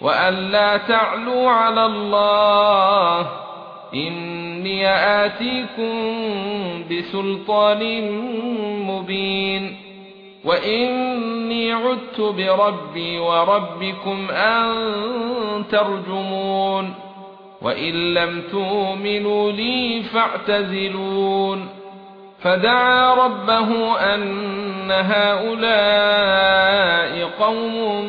وألا تعلوا على الله. إني آتيكم بسلطان مبين. وإني عدت بربي وربكم أن ترجمون. وإن لم تؤمنوا لي فاعتزلون. فدعا ربه أن هؤلاء قوم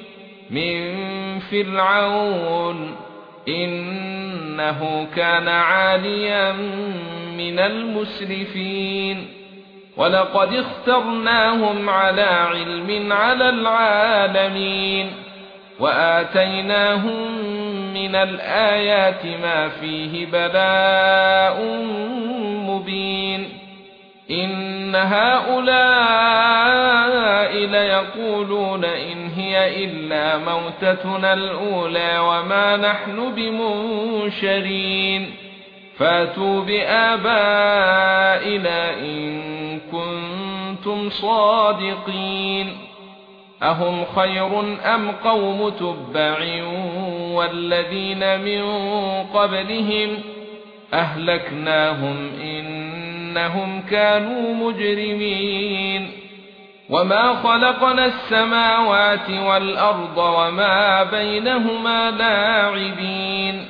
من فرعون إنه كان عاليا من المسرفين. ولقد اخترناهم على علم على العالمين. وآتيناهم من الآيات ما فيه بلاء مبين. إن هؤلاء ليقولون إن هي إلا موتتنا الأولى وما نحن بمنشرين. فاتوا بآبائنا إن كنتم صادقين. أهم خير أم قوم تبع والذين من قبلهم أهلكناهم إنهم كانوا مجرمين. وما خلقنا السماوات والأرض وما بينهما لاعبين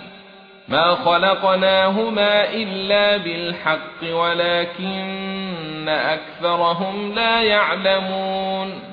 ما خلقناهما الا بالحق ولكن اكثرهم لا يعلمون